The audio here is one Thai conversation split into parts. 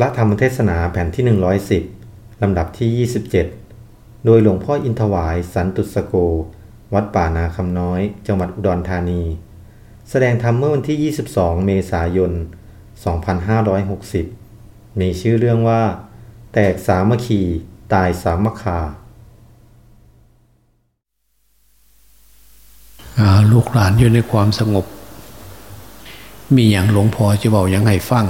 พระธรรมเทศนาแผ่นที่ 110 ลำดับที่ 27 โดยหลวงพ่ออินทวายสันตุสโก วัดป่านาคำน้อย จังหวัดอุดรธานี แสดงธรรมเมื่อวันที่ 22 เมษายน 2560 มีชื่อเรื่องว่า แตกสามัคคีตายสามัคคาลูกหลานอยู่ในความสงบ มีอย่างหลวงพ่อจะบอกยังไงฟัง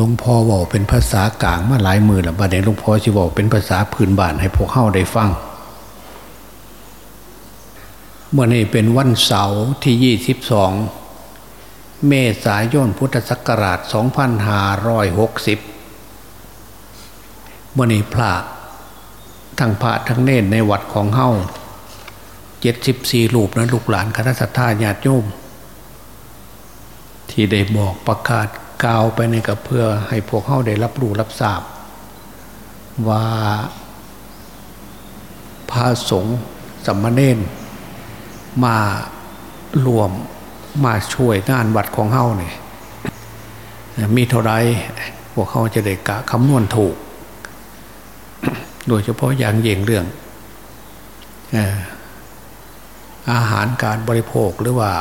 หลวงพ่อบอกเป็นภาษากลางมาหลายมือแล้วบัดนี้หลวงพ่อจะบอกเป็นภาษาพื้นบ้านให้พวกเข้าได้ฟังเมื่อนี้เป็นวันเสาร์ที่ยี่สิบสองเมษายนพุทธศักราช 2560 เมื่อนี้พระทั้งพระทั้งเนนในวัดของเฮาเจ็ดสิบสี่รูปนะลูกหลานคณะสัตยาญาติโยม ที่ได้บอกประกาศ กล่าวไปในกับเพื่อให้พวกเขาได้รับรู้รับทราบ ว่าพระสงฆ์สัมมาเนนมารวมมาช่วยงานวัดของเฮาเนี่ยมีเท่าไรพวกเขาจะได้กะคำนวณถูก โดยเฉพาะอย่างเย่งเรื่องอาหารการบริโภคหรือว่า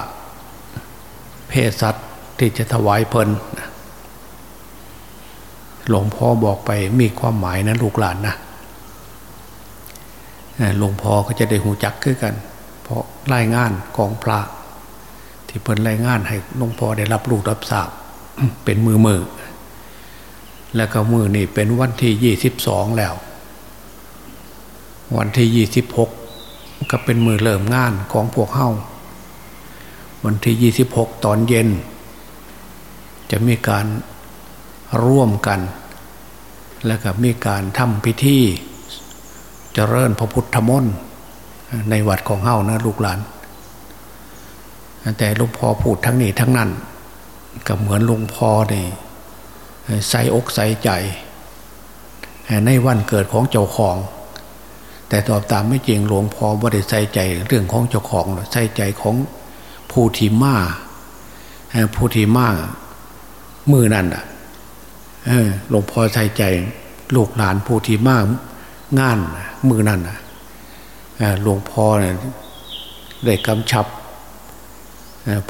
เพศสัตว์ ที่จะถวายเพลินหลวงพ่อบอกไปมีความหมายนะลูกหลานนะหลวงพ่อก็จะได้หูจักขึ้นกัน เพราะรายงานของพระ ที่เพิ่นรายงานให้หลวงพ่อได้รับรู้รับทราบเป็นมือมือแล้วก็มือนี่เป็นวันที่ยี่สิบสองแล้ว วันที่ยี่สิบหกก็เป็นมือเริ่มงานของพวกเฮ้าวันที่ยี่สิบหกตอนเย็น จะมีการร่วมกัน แล้วก็มีการทำพิธีจเจริญพระพุทธมนต์ในวัดของเฮานะลูกหลาน แต่หลวงพ่อพูดทั้งนี้ทั้งนั้นก็เหมือนหลวงพ่อนี่ใส่อกใส่ใจ ในวันเกิดของเจ้าของ แต่ตอบตามไม่จริงหลวงพ่อบ่ได้ใส่ใจเรื่องของเจ้าของใส่ใจของผู้ทีมาผู้ทีมา มือนั่นอะหลวงพ่อใส่ใจลูกหลานผู้ที่มากงานมือนั่นอะหลวงพ่อเนี่ยได้กำชับ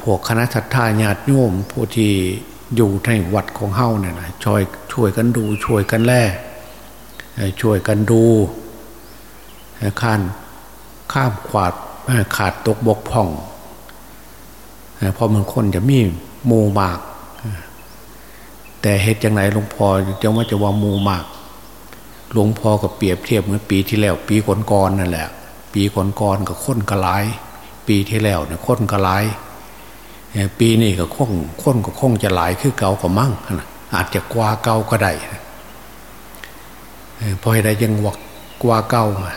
พวกคณะทัตตาญาติโยมผู้ที่อยู่ในวัดของเฮ้าเนี่ยช่วยช่วยกันดูช่วยกันแล่ช่วยกันดูข้านข้ามขวาดขาดตกบกพ่องพอมันคนจะมีมูมาก แต่เหตุจังไหนหลวงพ่อจะว่าจะว่ามูมากหลวงพ่อกับเปรียบเทียบเหมือนปีที่แล้ว ปีก่อนๆนนั่นแหละ ปีก่อนกับค้นกระไลปีที่แล้วเนี่ยค้นกระไลปีนี้ก็ค้นค้นก็คงจะหลายคือเก่าก็มั่งอาจจะกว่าเก่าก็ได้พอให้ได้ยังวักกว่าเก่ามา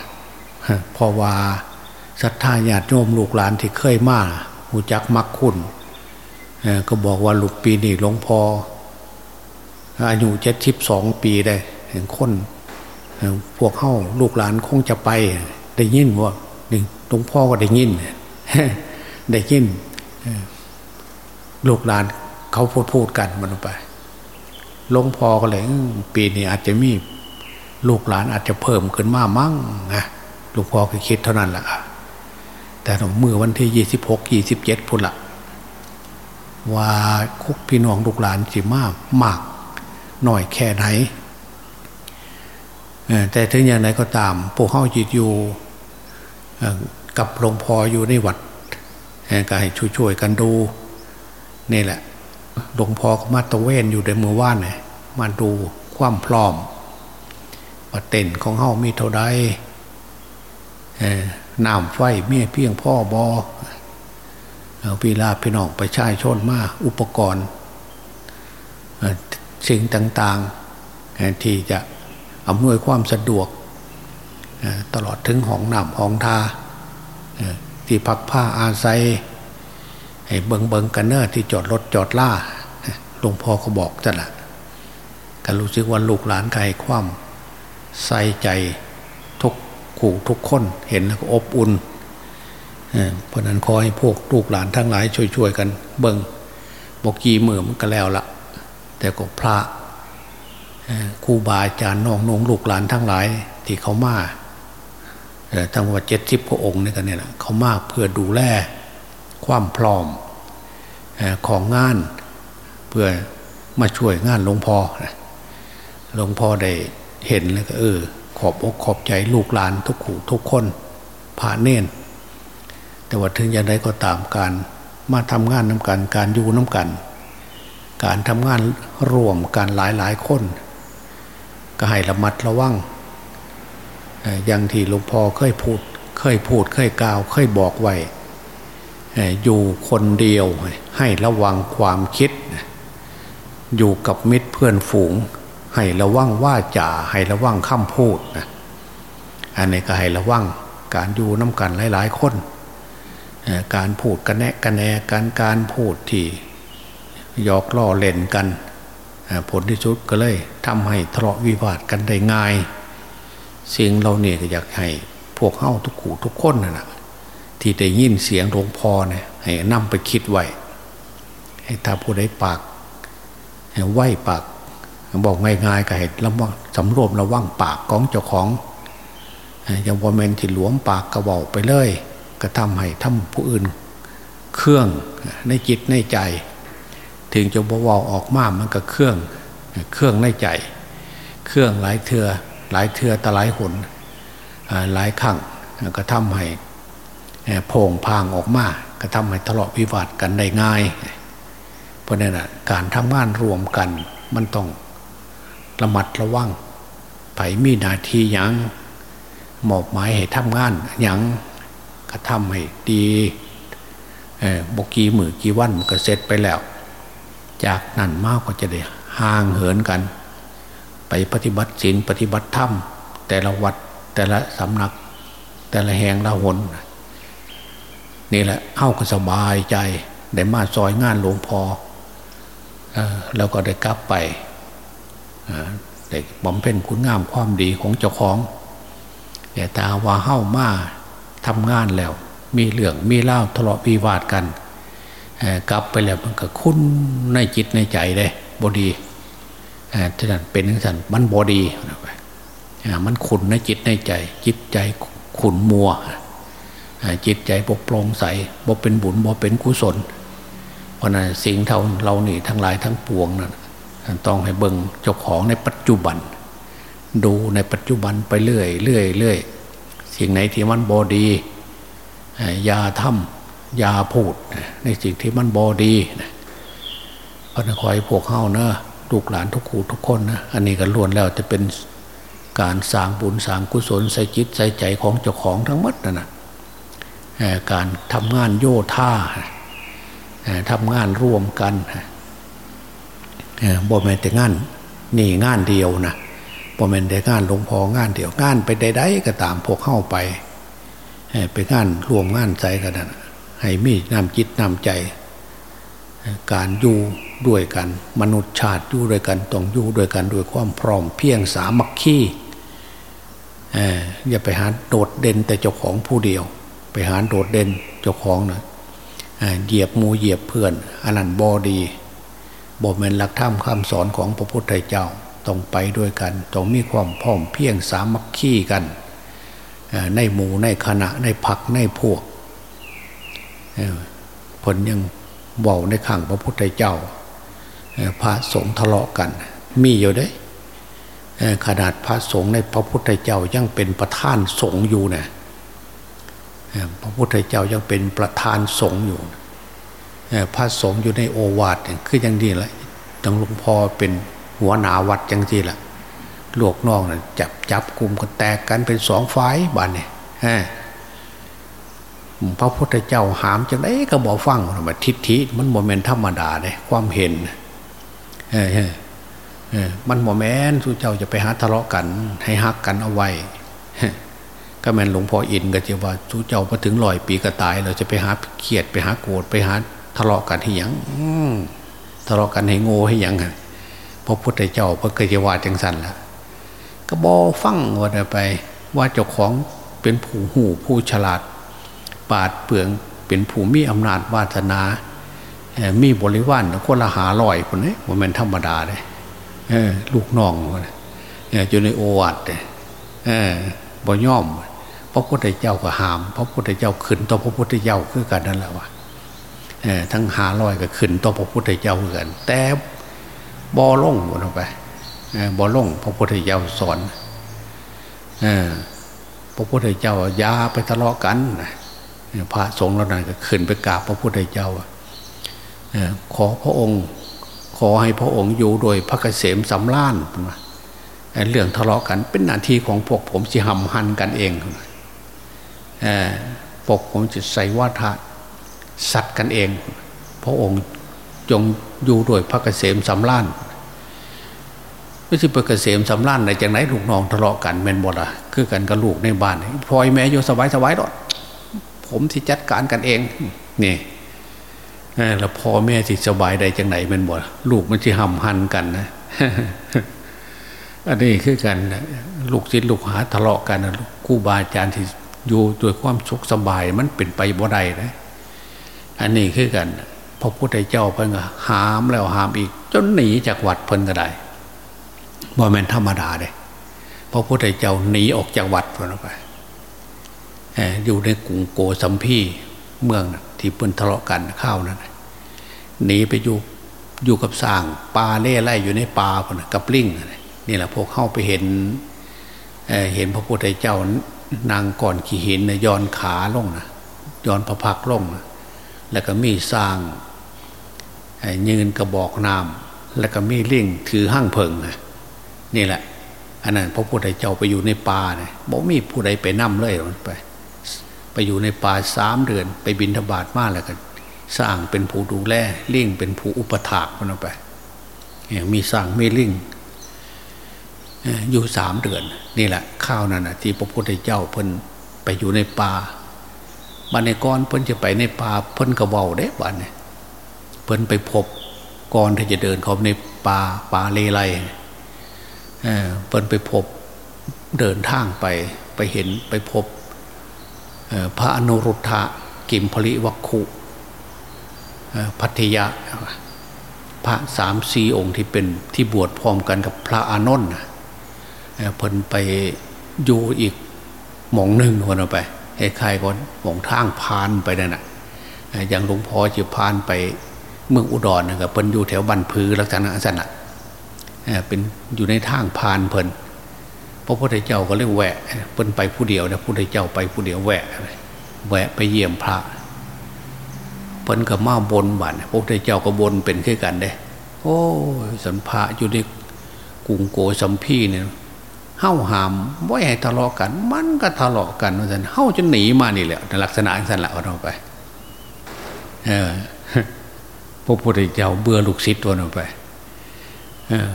เพราะว่าศรัทธาญาติโยมลูกหลานที่เคยมาหูจักมักคุณก็บอกว่าลูกปีนี้หลวงพ่อ อายุเจ็ดสิบสองปีได้เห็นคนพวกเข้าลูกหลานคงจะไปได้ยินว่าหนึ่งหลวงพ่อก็ได้ยินได้ยินลูกหลานเขาพูดพูดกันมันไปหลวงพ่อก็เลยปีนี้อาจจะมีลูกหลานอาจจะเพิ่มขึ้นมามั่งนะหลวงพ่อคือคิดเท่านั้นแหละแต่เมื่อวันที่ยี่สิบหกยี่สิบเจ็ดพุ่นละว่าคุกพี่น้องลูกหลานสิมากมาก หน่อยแค่ไหนแต่ถึงอย่างไรก็ตามพวกเข้าจิตอยู่กับหลวงพ่ออยู่ในวัดก็ให้ช่วยๆกันดูนี่แหละหลวงพ่อก็มาตะเวนอยู่ในมือว่านเนี่ยมาดูความพร้อมว่าเต็นของเฮามีเท่าใดน้ำไฟเมียเพียงพ่อบอพีลาพี่น้องไปช่ชนมาอุปกรณ์ สิ่งต่างๆ ที่จะอำนวยความสะดวก ตลอดถึงห้องน้ำห้องทาที่พักผ้าอาศัยเบิงเบิงกันเนอร์ที่จอดรถจอดล่าหลวงพ่อเขาบอกจ้ะละกันรู้สึกว่าลูกหลานใครคว่ำใส่ใจคู่ทุกคนเห็นแล้วก็อบอุ่นเพราะนั้นขอให้พวกลูกหลานทั้งหลายช่วยๆกัน เบิงบอกกี่มือมันก็แล้วละ แต่ก็พระครูบาอาจารย์น้องนงลูกหลานทั้งหลาย ที่เขามาทั้งว่าเจ็ดสิบพระองค์นี่กันเนี่ยเขามาเพื่อดูแลความพร้อมของงานเพื่อมาช่วยงานหลวงพ่อหลวงพ่อได้เห็นแล้วก็เออ ขอบอกขอบใจลูกหลานทุกขู่ทุกคนผ่านเน้นแต่ว่าถึงอย่างไรก็ตามการมาทำงานน้ากันการอยู่น้ากัน การทำงานร่วมกันหลายหลายคน ก็ให้ระมัดระวังอย่างที่หลวงพ่อเคยพูด เคยพูดเคยกล่าว เคยบอกไว้อยู่คนเดียวให้ระวังความคิด อยู่กับมิตรเพื่อนฝูง ให้ระวังว่าจ่าให้ระวังคำพูดนะอันนี้ก็ให้ระวังการอยู่น้ากันหลาย ๆ คน การพูดกันแนะกันแนการการพูดที่ ยอกล่อเล่นกัน ผลที่สุดก็เลยทำให้ทะเลาะวิวาทกันได้ง่าย สิ่งเราเนี่ยอยากให้พวกเข้าทุกขู่ทุกคนนะที่ได้ยินเสียงหลวงพ่อเนี่ยให้นำไปคิดไว้ ให้ถ้าผู้ใดปากให้ไหวปาก บอกง่ายๆก็ให้ระวังสำรวมระวังปากของเจ้าของอย่างวอมเมนที่หลวมปากกระบอกไปเลย ก็ทำให้ทำผู้อื่น เครื่องในจิตในใจ ถึงจะบวาออกมามันก็เครื่องเครื่องในใจ เครื่องหลายเถื่อหลายเทือตะหลายหนหลายขังก็ทำให้โผงพางออกมาก็ทำให้ทะเลาะวิวาทกันได้ง่าย เพราะนั้นการทำงานรวมกันมันต้องระมัดระวังไผมีนาทียังหมอบหมายให้ทำงานยังก็ทำให้ดีบกีมือกี่วันมันก็เสร็จไปแล้ว จากนั้นมากก็จะได้ห่างเหินกัน ไปปฏิบัติศีลปฏิบัติธรรมแต่ละวัดแต่ละสำนัก แต่ละแห่งละหนนี่แหละเข้าก็สบายใจได้มาซอยงานหลวงพอ่อแล้วก็ได้กลับไปได้บำเพ็ญคุณงามความดีของเจ้าของแต่ตาว่าเข้ามาทำงานแล้ว มีเรื่องมีเล่าทะเลาะวิวาทกัน กลับไปแล้วมันก็คุ้นในจิตในใจเลยบอดีท่านเป็นทั้งสันมันบอดีมันขุนในจิตในใจ จิตใจขุนมัว จิตใจปกปลงใสบ่เป็นบุญบ่เป็นกุศล เพราะนั้นสิ่งเท่าเรานี่ทั้งหลายทั้งปวงนั้นต้องให้เบิ่งเจ้าของในปัจจุบัน ดูในปัจจุบันไปเรื่อยเรื่อยเรื่อยสิ่งไหนที่มันบอดียาทำ ยาพูดในสิ่งที่มันบอดีเพระนั้นขอให้พวกเข้าเนอะลูกหลานทุกขู่ทุกคนนะอันนี้ก็ล้วนแล้วจะเป็นการสร้างบุญสร้างกุศลใส่จิตใส่ใจของเจ้าของทั้งหมดนั่นนะการทำงานโยธาทำงานร่วมกันบ่แม่นแต่งานนี่งานเดียวนะบ่แม่นแต่งานหลวงพ่องานเดียวงานไปใดๆก็ตามพวกเข้าไปไปงานรวมงานใจกันนะ ให้มีน้ำจิตน้ำใจ การอยู่ด้วยกัน มนุษย์ชาติอยู่ด้วยกันต้องอยู่ด้วยกันด้วยความพร้อมเพียงสามัคคีอย่าไปหาโดดเด่นแต่เจ้าของผู้เดียว ไปหาโดดเด่นเจ้าของนะเหยียบมูเหยียบเพื่อนอันนั้นบอดีบอเป็นหลักธรรมคำสอนของพระพุทธเจ้าต้องไปด้วยกันต้องมีความพร้อมเพียงสามัคคีกัน ในหมู่ในคณะในพักในพวก ผลยังเว่าในขังพระพุทธเจ้า พระสงฆ์ทะเลาะกัน มีอยู่ได้ขนาดพระสงฆ์ในพระพุทธเจ้ายังเป็นประธานสงฆ์อยู่นะพระพุทธเจ้ายังเป็นประธานสงฆ์อยู่พระสงฆ์อยู่ในโอวาทคือย่างนี้แหละตังหลวงพ่อเป็นหัวหนาวัดจังจีละลวกนองนะจับจับกลุ่มกันแตกกันเป็นสองฝ่ายบ้านเนี่ย พระพุทธเจ้าหามจังไดก็บอกฟังว่าทิฏฐิมันโมเมนธรรมดาเลยความเห็นเออเออมันโมเมนสุเจ้าจะไปหาทะเลาะกัน ให้ฮักกันเอาไว้ก็แมนหลวงพ่ออินก็จะว่าสุเจ้าพอถึงลอยปีก็ตาย เราจะไปหาเขียดไปหาโกรธไปหาทะเลาะกันให้ยังทะเลาะกันให้โง่ให้ยังพระพุทธเจ้าพระเกจิวาจังสันละก็บอฟังว่าไป ว่าเจ้าของเป็นผู้หูผู้ฉลาด ปาดเปลืองเป็นผู้มีอำนาจวาสนา มีบริวารคนละหาลอยคนนี้มันเป็นธรรมดาเลยลูกน้องอยู่ในโอวัตเลยบ่ย่อม พระพุทธเจ้าก็หาม พระพุทธเจ้าขึ้นต่อพระพุทธเจ้าคือกันนั่นแหละวะทั้งหาลอยก็ขึ้นต่อพระพุทธเจ้าคือนแต่บอล่งหมดไปบอล่งพระพุทธเจ้าสอนพระพุทธเจ้ายาไปทะเลาะกัน พระสงฆ์เรานั้นก็ขึ้นไปกราบพระพุทธเจ้าขอพระองค์ ขอให้พระองค์อยู่โดยพระเกษมสำล้านเรื่องทะเลาะกันเป็นหน้าที่ของพวกผมจะหำหันกันเองพวกผมจะใส่ว่าทะสัตว์กันเอง พระองค์จงอยู่โดยพระเกษมสำล้านไม่ใช่พระเกษมสำล้านในจากไหนลูกน้องทะเลาะกันเมนบดอะคือกันกับลูกในบ้านพลอยแม่อยู่สบายสบายหรอก ผมที่จัดการกันเองนี่แล้วพ่อแม่ที่สบายใดจังไหนเป็นบ่ลูกมันจะห่ำหันกันนะอันนี้คือกันลูกศิษย์ลูกหาทะเลาะกันคู่บาอาจารย์ที่อยู่ด้วยความสุขสบายมันเป็นไปบ่ได้นะ อันนี้คือกันพระพุทธเจ้าเพิ่งหามแล้วหามอีก จนหนีจากวัดเพิ่นก็ได้บ่แม่นธรรมดาเลยพระพุทธเจ้าหนีออกจากวัดเพิ่นไป อยู่ในกรุงโกสัมพีเมืองที่เพิ่นทะเลาะกันข้าวนั้นหนีไปอยู่อยู่กับสร้างปลาเล่ไล่อยู่ในป่าพนกับลิงนี่แหละพวกเข้าไปเห็นเเห็นพระพุทธเจ้านางก่อนขี่หินนะย้อนขาลงนะย้อนพระพักลงนะแล้วก็มีสร้างยืนกระบอกน้ำแล้วก็มีลิงถือห้างเพิงนะนี่แหละอันนั้นพระพุทธเจ้าไปอยู่ในป่าเนี่ยบอกมีผู้ใดไปนั่มเลยมันไป ไปอยู่ในป่าสามเดือน ไปบินธบาตมาแล้วกันสร้างเป็นผู้ดูแลลิงเป็นผู้อุปถากมันไปมีสร้างมีลิงอยู่สามเดือน นี่แหละ ข้าวนั่นนะที่พระพุทธเจ้าเพิ่นไปอยู่ในป่าบันในก้อนเพิ่นจะไปในป่าเพิ่นกระเบาเด้บันเนี่ยเพิ่นไปพบก่อนที่จะเดินเขาในป่าป่าเลไลเพิ่นไปพบเดินทางไปไปเห็นไปพบ พระอนุรุทธะกิมพลิวัคคุพัทยาพระสามสี่องค์ที่เป็นที่บวชพร้อมกันกับพระอานนท์เพิ่นไปอยู่อีกหมองหนึ่งคนเอาไปให้ใครก่อนหมองทางพานไปนั่นน่ะอย่างหลวงพ่อจะพานไปเมืองอุดรนะครับเพิ่นอยู่แถวบันพือลักษณะสันน่ะเป็นอยู่ในทางพานเพิ่น พระพุทธเจ้าก็เรียแหวะเพิ่นไปผู้เดียวนะพระพุทธเจ้าไปผู้เดียวแหวะแหวะไปเยี่ยมพระเพิ่นกับมาบนบันพระพุทธเจ้าก็บนเป็นขึ้นกันเด้ โอ้สันพระอยู่ในกรุงโกสัมพีเนี่ยเฮ้าหามไว้ให้ทะเลาะกัน มันก็ทะเลาะกันว่าสันเฮ้าจะหนีมานี่แหละลักษณะอันสันละเอาไปเออพระพุทธเจ้าเบื่อลูกศิษย์ตัวนั้นไป เออ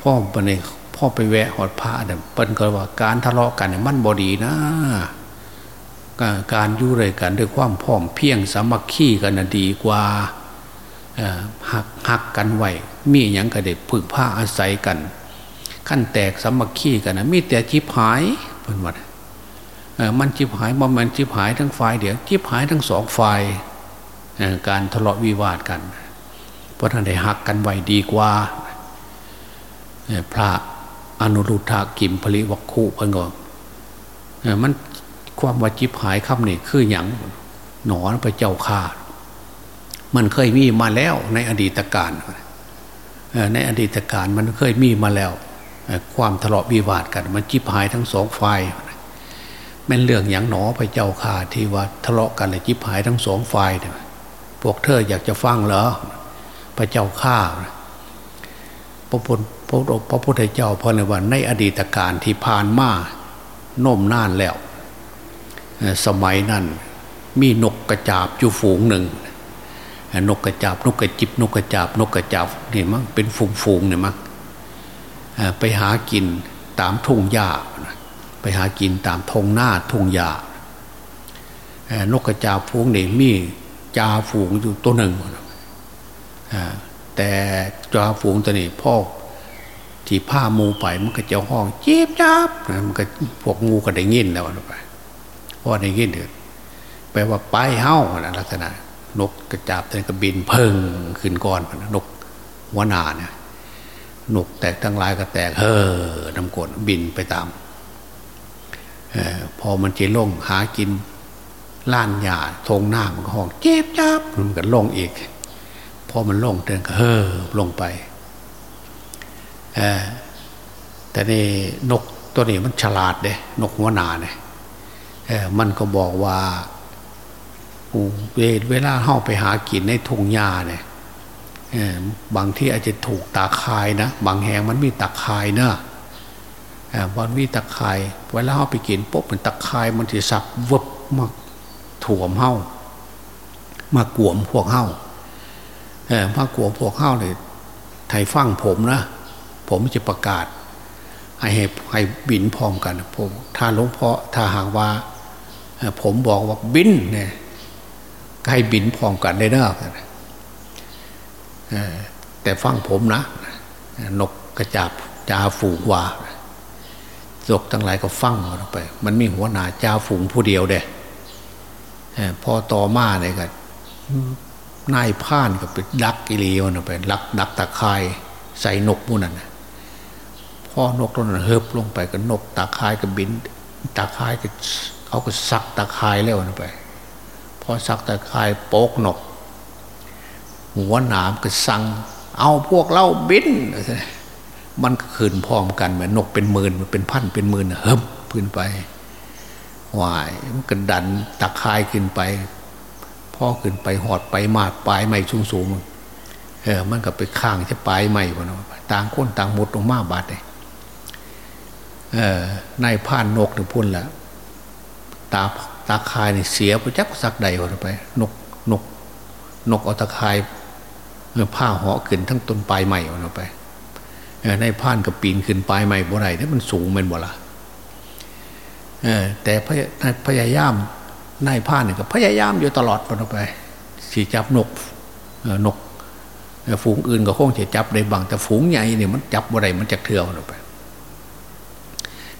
พ่อไปใน พ่อไปแวะหอดพระเนี่ยเปิ้นก็ว่าการทะเลาะกันเนี่ยมันบอดีนะ การยู่เลยกันด้วยความพร้อมเพียงสามัคคีกันนะดีกว่าหักหักกันไหวมีอย่างกระเด็ดพึ่งผ้าอาศัยกัน ขั้นแตกสามัคคีกันนะมีแต่จิบหายเป็นวัดมันจิบหายมันมันจิบหายทั้งฝ่ายเดียวจิบหายทั้งสองฝ่ายการทะเลาะวิวาทกัน เพราะท่านได้หักกันไหวดีกว่าพระ นุรุทธากิมผลิวัคคุเพิ่งก็มันความว่าจิบหายคำนี่คืออย่างหนอนพระเจ้าข่ามันเคยมีมาแล้วในอดีตการในอดีตการมันเคยมีมาแล้ว ความทะเลาะวิวาทกัน มันจิบหายทั้งสองฝ่ายแม่นเรื่องอย่างหนอพระเจ้าข่าที่ว่าทะเลาะกันเลยจิบหายทั้งสองฝ่ายพวกเธออยากจะฟังเหรอพระเจ้าข่าพระพุทธ พระพระพุทธเจ้าพระในวันในอดีตการที่ผ่านมาโน่มน่านแล้ว สมัยนั้นมีนกกระจาบอยู่ฝูงหนึ่ง นกกระจาบนกกระจิบนกกระจาบนกกระจาบนี่มั้งเป็นฝูงฝูงเนี่ยมั้งไปหากินตามทุ่งหญ้าไปหากินตามทงหน้าทุ่งหญ้านกกระจาบฝูงนี่มีจ่าฝูงอยู่ตัวหนึ่งแต่จ่าฝูงตัวนี้พ่อ ที่ผ้ามูไปมันก็จะห้องจีบจับมันก็พวกงูก็ได้ยินแล้วไปพอได้ยินเถอะแปลว่าไปเฮ้าลักษณะ นกกระจาบแต่ก็บินเพิ่งขึ้นก่อนนกหัวหนาเนี่ยนกแตกทั้งลายก็แตกเฮ้อน้ำกดบินไปตามอพอมันจะลงหากินล้านหญ้าทงหน้ามันก็ห้องเจ็บจับมันก็ลงอีก พอมันลงเดินก็เฮ้อลงไป แต่นี่นกตัวนี้มันฉลาดเด้นกหัวหนาเนี่ยมันก็บอกว่าเวลาเข้าไปหากินในทุ่งหญ้าเนี่ยบางที่อาจจะถูกตาคายนะ บางแห่งมันมีตาคายเนอะวันมีตาคายเวลาเข้าไปกินปุ๊บมันตาคายมันจะสักวบมาถ่วมเฮ้ามากวมพวกเฮ้ามากวมพวกเฮ้าเลยไทยฟังผมนะ ผมจะประกาศ ให้ให้บินพร้อมกันผมถ้าหลวงพ่อถ้าหากว่า ผมบอกว่าบินเนี่ยให้บินพร้อมกันได้เนอะแต่ฟังผมนะ นกกระจาบจ่าฝูงว่าศกทั้งหลายก็ฟังออกไป มันมีหัวหน้าจ่าฝูงผู้เดียวเด้พอต่อมาเนี่ยก็นายพ่านก็ไปดักกิเลวนไปลักดักตะคายใส่นกมูนั่น พ่อนกตัวนั้นเฮิบลงไปก็นกตะคายก็บินตะคายก็เขาก็ซักตะคายแล้วไป พอซักตะคายโปกนก หัวหนามก็สั่งเอาพวกเราบิน มันก็ขึ้นพร้อมกันเหมือนนกเป็นหมื่นมันเป็นพันเป็นหมื่นเฮิบขึ้นไปวายมันก็ดันตะคายขึ้นไป พ่อขึ้นไปหอดไปมาดปลายไม่สูงสูงเออมันก็ไปข้างจะปลายไม่พอนะต่างคนต่างหมดลงมาบาดเลย นายผ่านนกถึงพุ่นละตาตาคายนี่เสียไปจักสักใดวะไป นกนก นกเอาตาคายผ้าห่อขึ้นทั้งต้นปลายใหม่ออกไปในผ่านกับปีนขึ้นปลายใหม่บ่ไรนี่มันสูงเป็นบ่ละแต่พยายามนายผ่านเนี่ยก็พยายามอยู่ตลอดออกไปสีจับนกนกฝูงอื่นก็คงจะจับได้บางแต่ฝูงใหญ่เนี่ยมันจับบ่ไรมันจะเถื่อนออกไป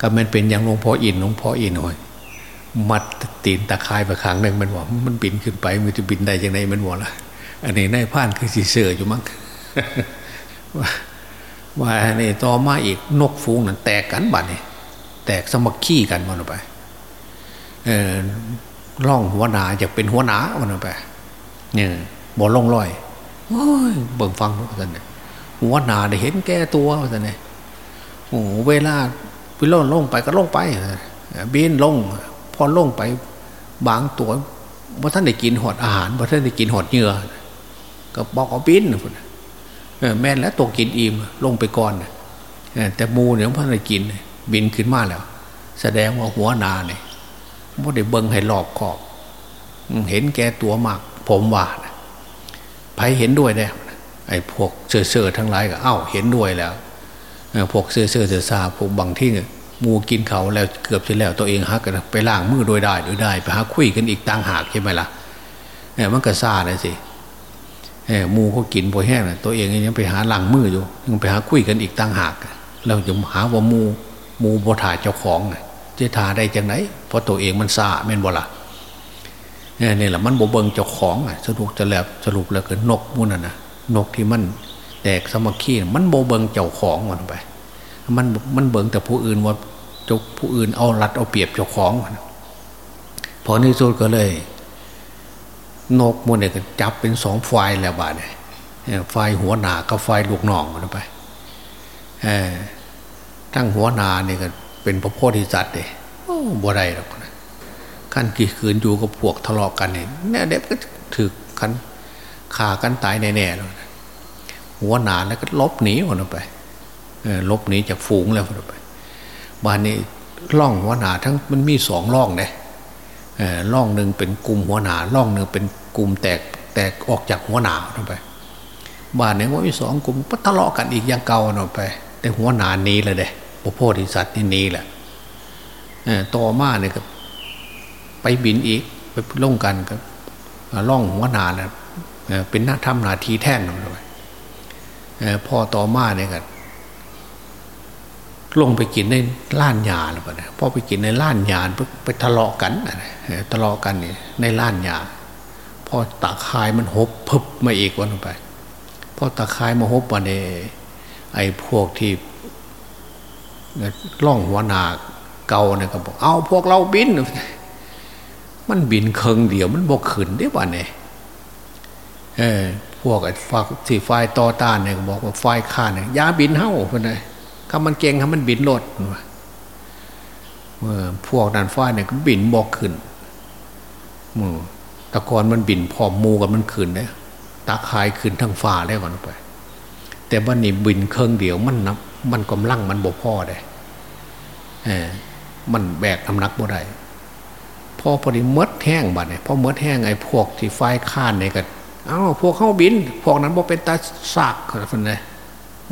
ก็มันเป็นอย่างหลวงพ่ออินหลวงพ่ออินหน่อยมัดตีนตะคายไปขังหนึ่งมันบอกมันบินขึ้นไปมันจะบินได้ยังไงมันบอกละอันนี้นายพ่านคือสีเสืออยู่มั้งว่าว่านี่ต่อมาอีกนกฟูงนั่นแตกกันบัดนี่แตกสมัคคีกันมันไปเออร่องหัวหนาจะเป็นหัวหนามันไปเนี่ยบอล่องลอยโอ้ยเบิ่งฟังทุกท่านเนี่ยหัวหนาได้เห็นแก่ตัวท่านเนี่ยโอ้เวลา ไปล่นลงไปก็ลงไปบินลง พอลงไปบางตัวว่าท่านได้กินหอดอาหารว่าท่านได้กินหอดเหงื่อก็บอกเอาบินแม่นแล้วตัวกินอิ่มลงไปก่อนแต่มูเนี่ยพระได้กิน บินขึ้นมาแล้ว แสดงว่าหัวนาเนี่ยว่าได้เบิ้งให้รอบขอบเห็นแก่ตัวมาก ผมว่าไผเห็นด้วยได้ไอ้พวกเสื่อเสื่อทั้งหลายก็เอ้าเห็นด้วยแล้ว พวกเสื่อเสื่อเสื่อซาพวกบางที่มูกินเขาแล้วเกือบจะแล้วตัวเองฮักกันไปล่างมือโดยได้โดยได้ไปหาคุยกันอีกต่างหากใช่ไหมล่ะเนี่ยมันก็ซาเลยสิมูเขากินพอแห้งนะตัวเองยังไปหาหลังมืออยู่ยังไปหาคุยกันอีกต่างหากเราจะหาว่ามูมูบถ่ายเจ้าของจะถ่าได้จังไหนเพราะตัวเองมันซาแม่นบ่ละนี่แหละมันบเบิงเจ้าของสรุปจะแล้วสรุปแล้วคือนกมูนั่นนะนกที่มัน แตกสมัคคีมันโบเบิงเจ้าของมันไป มันมันเบิงแต่ผู้อื่นว่าจ้าผู้อื่นเอารัดเอาเปรียบเจ้าของพอในสุดก็เลย นกมันเนี่ยจับเป็นสองฝ่ายแล้วบาเนี่ยฝ่ายหัวหนากับฝ่ายลูกน้องมันไปทั้งหัวหนาเนี่ยก็เป็นพระโพธิสัตว์เลยบ่ได้หรอกนะขั้นกี่คืนอยู่กับพวกทะเลาะกันเนี่ยเนี่ยเด็กก็ถือกันขากันตายแน่ๆเลย หัวหนาแล้วก็ลบหนีมันไปลบหนีจากฝูงแล้วไปบ้านนี้ล่องหัวหนาทั้งมันมีสองล่องเลยล่องหนึ่งเป็นกลุ่มหัวหนาล่องหนึ่งเป็นกลุ่มแตกแตกออกจากหัวหนาลงไปบ้านนี้ว่ามีสองกลุ่มก็ทะเลาะกันอีกอย่างเก่าลงไป แต่หัวหนานี้เลยเด้พระโพธิสัตว์นี่นี้แหละต่อมาเนี่ยก็ไปบินอีกไปล่องกันก็ล่องหัวหนาเนี่ยเป็นหน้าทำนาทีแท่นลงไป พ่อต่อมาเนี่ยก็ลงไปกินในล้านยาแล้วปะเนี่ยพอไปกินในล้านยาไปทะเลาะกันทะเลาะกันนี่ในล้านยาพ่อตาคายมันหบพึบมาอีกวันไปพ่อตาคายมาหบวันเอไอ้พวกที่ล่องหัวนาเก่าเนี่ยก็บอกเอาพวกเราบิน มันบินเคิงเดียวมันบกขืนได้วันเนี่ยเออพวกไอ้ฝากสี่ไฟต่อต้านเนี่ยบอกว่าไฟข้าเนี่ยยาบินเฮ้าเพื่อนเลยถ้ามันเก่งถ้ามันบินรถเมื่อพวกนันไฟเนี่ยก็บินบอกขึ้นมือตะกอนมันบินพอมูกับมันขึ้นเลยตาคายขึ้นทั้งฟ้าได้ก่อนไป แต่วันนี้บินเครื่องเดียวมันนับมันกำลังมันบกพ่อได้เออมันแบกน้ำหนักบ่ได้พอพอดีมดแห้งบัดเนี่ยพอมดแห้งไอ้พวกที่ไฟข้านเนี่ยก็ เอ้าพวกเข้าบิน พวกนั้นบอกเป็นตาสากคนเลย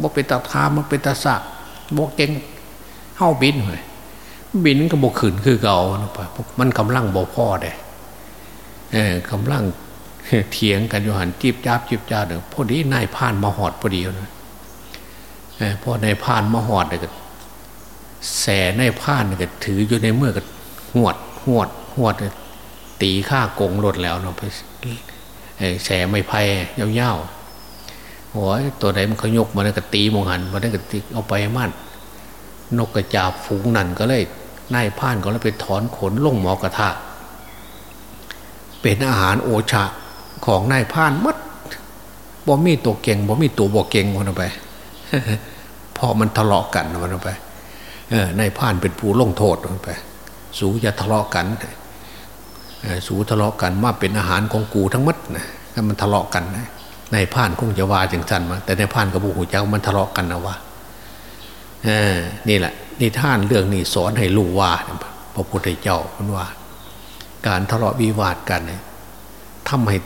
บอกเป็นตาทามมันเป็นตาสากบอกเก่งเข้าบินเลยบินก็บอกขืนคือเก่ามันกำลังบอกพ่อได้เออกำลังเถียงกันอยู่หันจีบจ้าบจีบจ้าเด้อพอดีนายพานมาหอดพอดีนะพอนายพานมาหอดเนี่ยก็แสนายพานเนี่ยก็ถืออยู่ในเมื่อก็หวดหวดหวดตีข้ากงรถแล้วเนาะไป แสไม่ไพ่ยาวๆโอ้ยตัวไหนมันเขายกมาแล้ก็ตีมองหันมาแล้ก็ตีเอาไปมั่นกกระจาบฝูงนั่นก็เลยนายพานก็เลยไปถอนขนลงหมอกระทะเป็นอาหารโอชาของนายพานมัดบ่มีตัวเก่งบ่มีตัวบ่เก่งวันไปพอมันทะเลาะกันวันไปเออนายพานเป็นผู้ลงโทษวันไป สูจะทะเลาะกัน สูทะเลาะกันมาเป็นอาหารของกูทั้งมัดนะถ้ามันทะเลาะกันนะนายพานคงจะว่าจังสันมาแต่ในายพานกับบุหูเจ้ามันทะเลาะกันนะว่านี่แหละนี่ท่านเรื่องนี้สอนให้รู้ว่าพระพุทธเจ้ามันว่า การทะเลาะวิวาทกันเนี่ยทำให้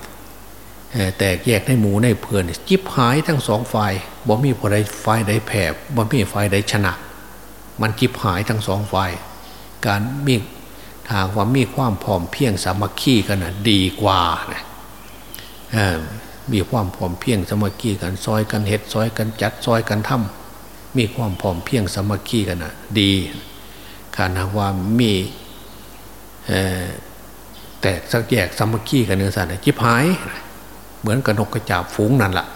แตกแยกในหมูในเพื่อนจิบหายทั้งสองฝ่ายบ่มีฝ่ายฝ่ายใดแผ่บ่มีฝ่ายใดชนะ มันจิบหายทั้งสองฝ่าย การมี ทางว่ามีความพร้อมเพียงสามัคคีกันนะดีกว่านะมีความพร้อมเพียงสามัคคีกันซอยกันเฮ็ดซอยกันจัดซอยกันทำมีความพร้อมเพียงสามัคคีกันนะดีการทาว่ามีแต่สักแยกสามัคคีกันเนื้อสัตว์จิบหาย เหมือนกับนกกระจาบฝูงนั่นแหละ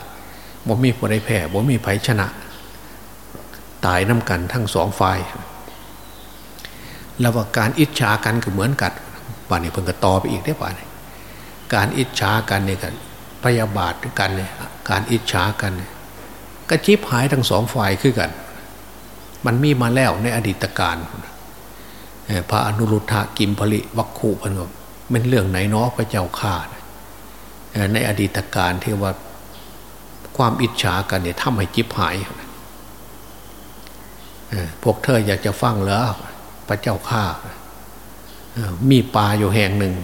บ่มีผู้ใดแพ้บ่มีไผชนะ ตายน้ากันทั้งสองฝ่าย แล้วว่าการอิจฉากันก็เหมือนกันป่านนี้เพิ่งก็ต่อไปอีกได้ป่านนี้การอิจฉากันเนี่ยกันพยาบาทกันเนี่ยการอิจฉากันก็ชิบหายทั้งสองฝ่ายคือกัน มันมีมาแล้วในอดีตการพระอนุรุทธะกิมพลิวัคคูพันธ์เป็นเรื่องไหนเนาะพระเจ้าข่าในอดีตการที่ว่าความอิจฉากันเนี่ยทำให้จิบหายพวกเธออยากจะฟังเหรอ พระเจ้าข้ามีปลาอยู่แห่งหนึ่ง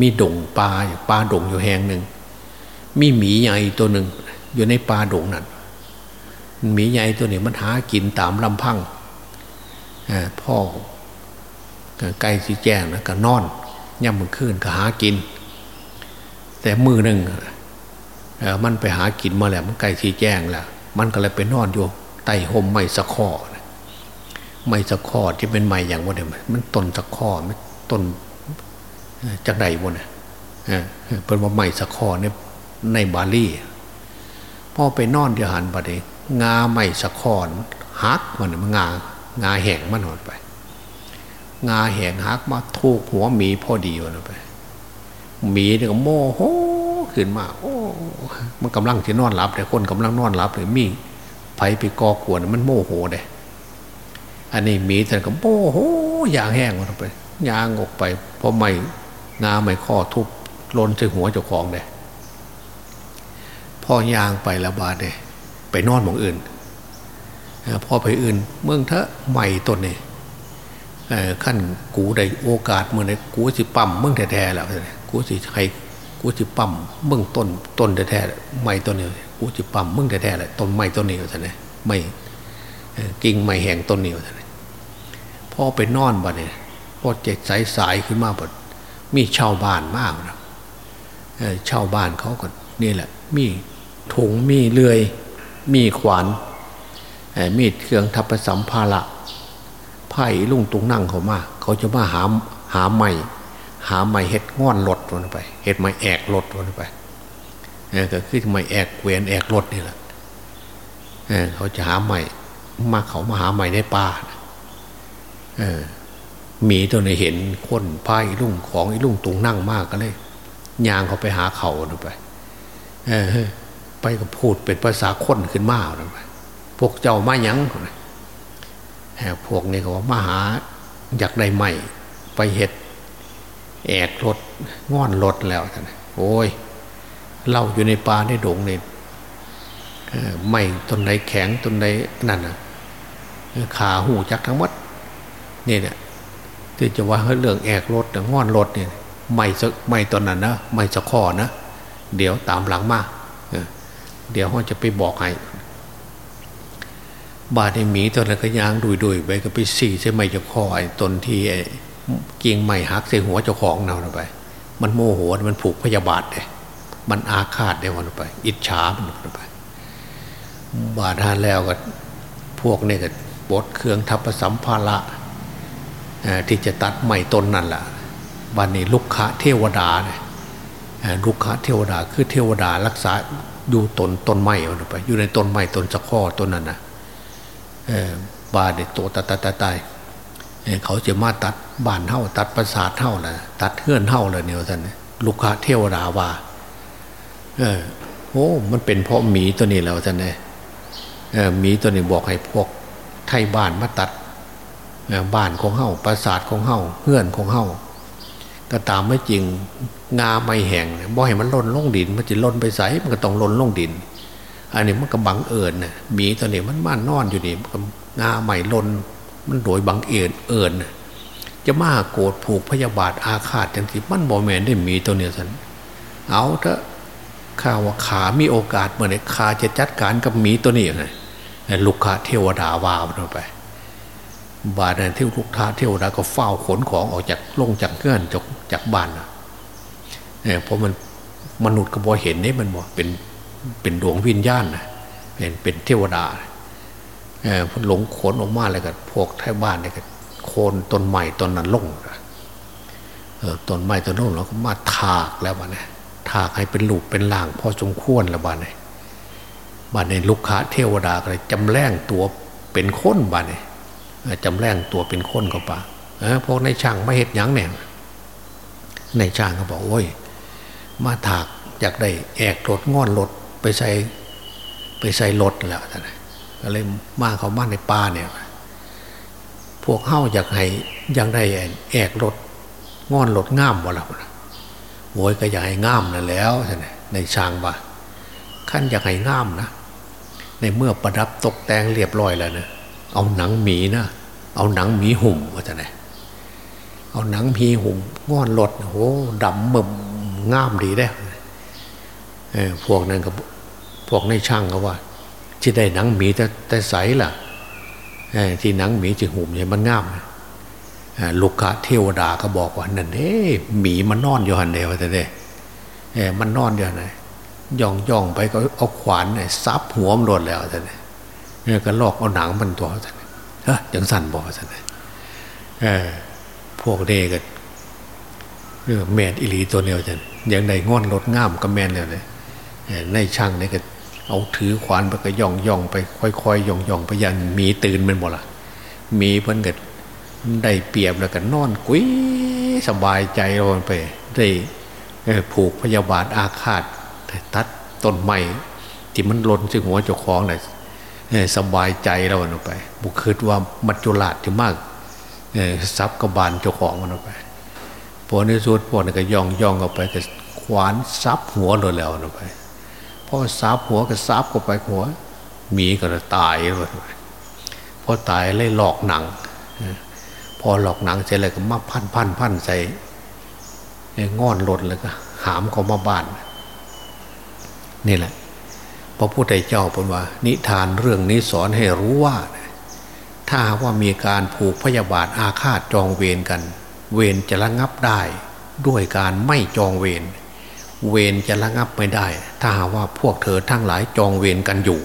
มีดงปลาปลาดงอยู่แห่งหนึ่ง มีหมีใหญ่ตัวหนึ่ง อยู่ในปลาดงนั้นหมีใหญ่ตัวนี้มันหากินตามลำพังพ่อไก่สีแจ้งนะก็นอนย่ำมือขึ้นก็หากิน แต่มือหนึ่งมันไปหากินมาแล้วมันไก่สีแจ้งแล้วมันก็เลยไปนอนอยู่ใต้ห่มไม้สะคอ ไม้สะคอที่เป็นไม้อย่างว่าเนี่ยมันต้นสะคอมันต้นจากใดวะเนี่ยเป็นว่าไม้สะคอเนี่ยในบาลีพ่อไปนอนเดียหันไปเองงาไม้สะคอนหักมันมันงางาแหงมันหมดไป งาแหงหักมาทูกหัวหมีพ่อดีวันไปหมีเนี่ยก็โมโหขึ้นมา โอ้มันกำลังที่นอนหลับแต่คนกำลังนอนหลับเลยมีไผไปกอกวนมันโมโหเลย อันนี้หมีแต่ก็โมโหยางแห้งวันไปยางออกไปเพราะไม่งาไม่ข้อทุบลนใส่หัวเจ้าของเลยพ่อยางไปแล้วบาดเลยไปนอนมองอื่นพ่อไปอื่น เมืองเถอะใหม่ต้นนี่ขั้นกูได้โอกาสเมื่อไหร่กูสิปั๊มเมื่อแท้ๆแล้วกูสิใครกูสิปั๊มเมื่อต้นต้นแท้ๆไม่ต้นนี้กูสิปั๊มเมื่อแท้ๆเลยต้นไม้ต้นนี้ท่านนี่ไม่ กิ่งไม้แห้งต้นนี้ท่านนี่พ่อไปนอนบ่เนี่ยพ่อเจ็ดสายสายขึ้นมาบ่มีชาวบ้านมากนะชาวบ้านเขาก็นี่แหละ มีถุงมีเลื่อย มีขวานมีเครื่องทัพสัมภาระไผ่ลุงตุงนั่งเขามา เขาจะมาหาหาใหม่หหาไม้เห็ดง่อนรถวันไปเห็ดไม้แอกรถวันไปเนี่ยก็คือไม้แอกเกวียนแอกรถนี่แหละเเขาจะหาไม้ มาเขามาหาไม้ในป่าเออมีตัวในเห็นคนพายลุ่งของอีลุ่งตุงนั่งมากก็เลยยางเขาไปหาเขาไป เออ ไปก็พูดเป็นภาษาคนขึ้นมาไปพวกเจ้ามายังพวกนี้เขาว่ามาหาอยากได้ใหม่ไปเห็ดแอกรถง่อนรถแล้วท่านโอ้ยเล่าอยู่ในป่าในดงเนี่ยไม่ต้นไหนแข็งต้นไหนนั่นนะ ขาหูจักทั้งหมดนี่เนี่ยที่จะว่าเรื่องแอกรถง่อนรถเนี่ยไม่ไม่ตอนนั้นนะไม่จะข้อนะเดี๋ยวตามหลังมาเดี๋ยวเขาจะไปบอกให้บาดในหมีตอนนั้นก็ยางดุยดุยไปก็ไปสี่ใช่ไหมจะข้อไอ้ตนที่เกิ่งไม้หักใส่หัวเจ้าของเราไป มันโมโหมันผูกพยาบาทเลยมันอาฆาตได้วันไป อิจฉามันไป บาดทานแล้วก็พวกนี้ก็ บดเครื่องทัพสัมภาระที่จะตัดไม้ต้นนั่นแหละบันนี้ลุกขะเทวดาเนี่ยลุกขะเทวดาคือเทวดารักษาอยู่ตนต้นไม้ไปอยู่ในต้นไม้ต้นสะข้อต้นนั้นนะบาดเนี่ยโตตาตาตาตายเขาจะมาตัดบ้านเท่าตัดประสาทเท่านะตัดเฮือนเท่าเลยเนี่ยท่านลูกค้าเทวดาว่าเออโอ้มันเป็นเพราะหมีตัวนี้แล้วท่านเนี่ยหมีตัวนี้บอกให้พวก ไทยบ้านมาตัดบ้านของเฮาประสาทของเฮาเฮือนของเฮาก็ตามไม่จริงงาไม่แห้งบ่ให้มันล่นลงดิน มันจะล่นไปใสมันก็ต้องล่นลงดิน อันนี้มันก็บังเอิญนะหมีตัวนี้มันม่านนอนอยู่นี่งาไม่ล่นมันโดยบังเอิญเอิญจะมาโกรธผูกพยาบาทอาฆาตจังสิมันบอแมนได้มีตัวเนี้ยสันเอาเถอะข้าว่าขามีโอกาสเมื่อไหร่ขาจะจัดการกับหมีตัวนี้ไง ลูกค้าเทวดาวามันไป บาดนั้นที่ลูกค้าเทวดาก็เฝ้าขนของออกจากลงจากเงื่อนจากจากบ้านเนี่ยเพราะมันมนุษย์ก็บอเห็นนี่มันบอเป็นเป็นดวงวิญญาณนะเป็นเป็นเทวดาพอหลงขนออกมาเลยก็พวกไทยบ้านเนี่ยก็โคนต้นใหม่ต้นนั้นลงเออต้นไม้ต้นนู้นเราก็มาถากแล้วบ้านเนี่ยถากให้เป็นหลูกเป็นล่างพอสมควรแล้วบ้านเนี่ย บ้านในลูกค้าเทวดาก็เลยจำแรงตัวเป็นคนบ้านเนี่ยจำแรงตัวเป็นคนก็ปะพวกในช่างไม่เห็ดยังเนี่ยในช่างก็บอกโอ้ย มาถากอยากได้แอกรถงอนรถไปใส่ไปใส่รถแล้วท่านก็เลยมาเขามาในป่าเนี่ย พวกเข้าอยากให้ยังได้แอกรถงอนรถง่ามวะล่ะโวยก็อยากให้ง่ามนั่นแล้วท่านในช่างว่าขั้นอยากให้ง่ามนะ ในเมื่อประดับตกแต่งเรียบร้อยแล้วเนะเอาหนังหมีนะเอาหนังหมีหุ่มว่าจะไหนเอาหนังหมีหุ่มงอนรถโอ้ดำมึมง่ามดีได้พวกนั้นก็พวกในช่างเขาว่าที่ได้หนังหมีแต่แต่ใสล่ะที่หนังหมีจะหุ่มเนี่ยมันง่ามลูกค้าเทวดาก็บอกว่านั่นเอ้หมีมันนอนอยู่หันเดียวแต่เด้มันนอนอยู่ไหน ย่องย่องไปก็เอาขวานเนี่ยซับหัวมันโดนแล้วแต่เนี่ยก็ลอกเอาหนังมันตัวแต่เฮ้ยยังสั่นบอกแต่เออพวกเด็กเรื่อแมนอิลีตัวเดียวจันยังในง่อนรถง่ามก็แมนเลยในช่างนี่ก็เอาถือขวานไปก็ย่องย่องไปค่อยๆย่องย่องไปยันมีตื่นมันหมดละมีเพิ่นก็ได้เปรียบแล้วก็นอนกุ้ยสบายใจเราไปได้ผูกพยาบาทอาฆาต ตัดต้นไม้ที่มันหล่นซึ่งหัวเจ้าของเลยสบายใจเราไป บุคิดว่ามัจจุราชที่มากซับกบาลเจ้าของมันไปพอในสุดพวกนั้นก็ย่องย่องออกไปก็ขวานซับหัวเลยแล้วไปพอซับหัวก็ซับเข้าไปหัวหมีก็ตายเลยพอตายเลยหลอกหนัง พอหลอกหนังเสร็จเลยก็มาพันพันพันใส่ง่อนรถเลยก็หามเขามาบ้าน นี่แหละพระพุทธเจ้าเป็นว่า นิทานเรื่องนี้สอนให้รู้ว่า ถ้าว่ามีการผูกพยาบาทอาฆาตจองเวรกัน เวรจะระงับได้ ด้วยการไม่จองเวรเวรจะระงับไม่ได้ ถ้าหาว่าพวกเธอทั้งหลายจองเวรกันอยู่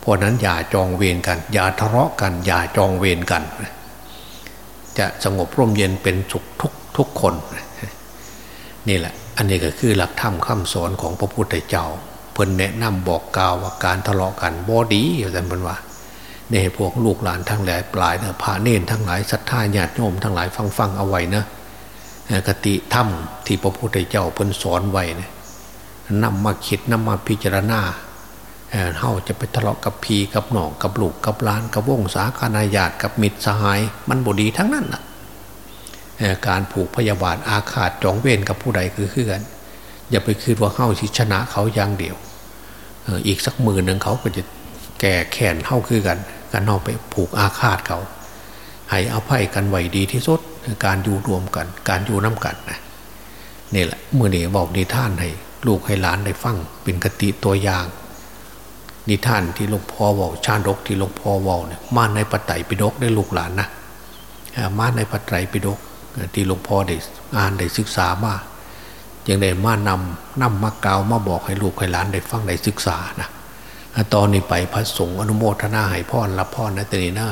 เพราะนั้นอย่าจองเวรกัน อย่าทะเลาะกัน อย่าจองเวรกัน จะสงบร่มเย็นเป็นสุขทุกทุกคน นี่แหละ อันนี้ก็คือหลักธรรมคำสอนของพระพุทธเจ้าเพิ่นแนะนำบอกกล่าวว่าการทะเลาะกันบอดีอย่างนั้นเป็นว่าเนี่ยพวกลูกหลานทั้งหลายปลายเนะพาเนนทั้งหลายศรัทธาญาติโยมทั้งหลายฟังฟังเอาไว้นะกติธรรมที่พระพุทธเจ้าเพิ่นสอนไว้เนี่ยนำมาคิดนำมาพิจารณาเฮาจะไปทะเลาะกับพีกับหนองกับลูกกับล้านกับวงสาคานาญาติกับมิตรสหาย มันบดีทั้งนั้นนะ การผูกพยาบาทอาฆาตจองเวรกับผู้ใดคือคือน อย่าไปคิดว่าเฮาชิชนะเขาอย่างเดียวอีกสักมือหนึ่งเขาก็จะแก่แขนเฮาคือกันกันนอกไปผูกอาฆาตเขา ให้อภัยกันไหวดีที่สุดการอยู่รวมกัน การอยู่น้ากันนะนี่แหละเมื่อนี้บอกนิท่านให้ลูกให้หลานได้ฟังเป็นกติตัวอย่าง นิท่านที่หลวงพ่อบอกชาดกที่หลวงพ่อบอกเนี่ยมาในปัจไตรปิฎกได้ลูกหลานนะมาในปัจไตรปิฎก ที่หลวงพ่อได้อ่านได้ศึกษามาอย่างได้มานำนำมากาวมาบอกให้ลูกให้หลานได้ฟังได้ศึกษานะตอนนี้ไปพระสงฆ์อนุโมทนาให้พ่อรับพ่อนะแต่นี่นะ